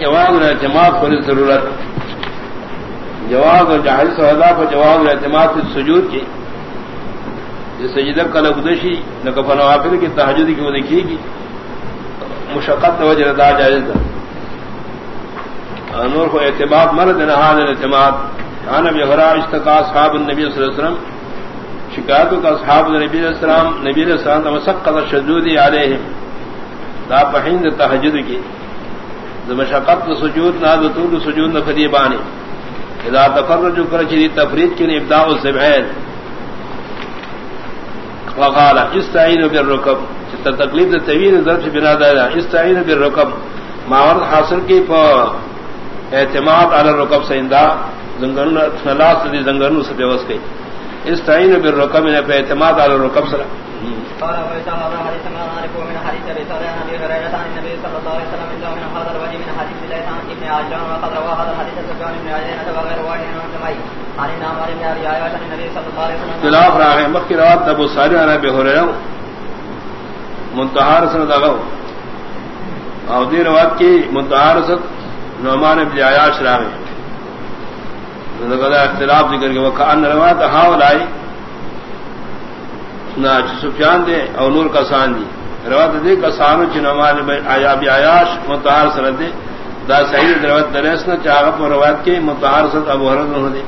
جواب اعتماد پر ضرورت۔ جواب جہاز سودا پر جواب اعتماد سجود کی۔ جس سجدہ کا لگدشی نہ کفن وافر کی تحجد کی وہ دیکھیے گی۔ مشقت وجہ دا جائز نور کو اعتماد مرد نہان اعتماد کان اب یغرا اشتقا اصحاب النبی صلی اللہ علیہ وسلم۔ شکایتوں کا اصحاب نبی علیہ السلام نبی علیہ السلام تمسقط شذودی علیہم۔ دا پہند تحجد کی مشقت سجود نہ طول سجود نہ فدی بانی اذا تفرج کر چری تفرید کی ابداء الزبعین وقال استعین بالرکب. تکلیف طویل ضرب سے بنا دادا استعین بالرکب. ماورد حاصل کی پا اعتماد علی الرکب سیندا زنگرن لاس دی زنگرن سے بیوس گئی استعین بالرکب یعنی نے اعتماد علی الرکب سره. من حديث ابي سعيد عن ابي هريره عن النبي صلى الله عليه وسلم انه من هذا الوجه من حديث ليس عن ابن عجلان وقد روى هذا الحديث سفيان بن عيينة وغير واحد من الجمعي عن النعمان بن ابي عائشة عن النبي صلى الله عليه وسلم خلاف راہ مکی روایت ابو سعید عن ابي هريره منتہا رسل دغو او دی روایت کی منتہا رسل نعمان بن عیاش راہ اختلاف ذکر کے وقت ان روایت ہاولائی سفیان دے اور نور کا سان دی روت دے کا سانو چنمان آیا متحر سرد دے. دا صحیح روت درس نہ چاہت روایت کے متحر سرد ابو حرد دے.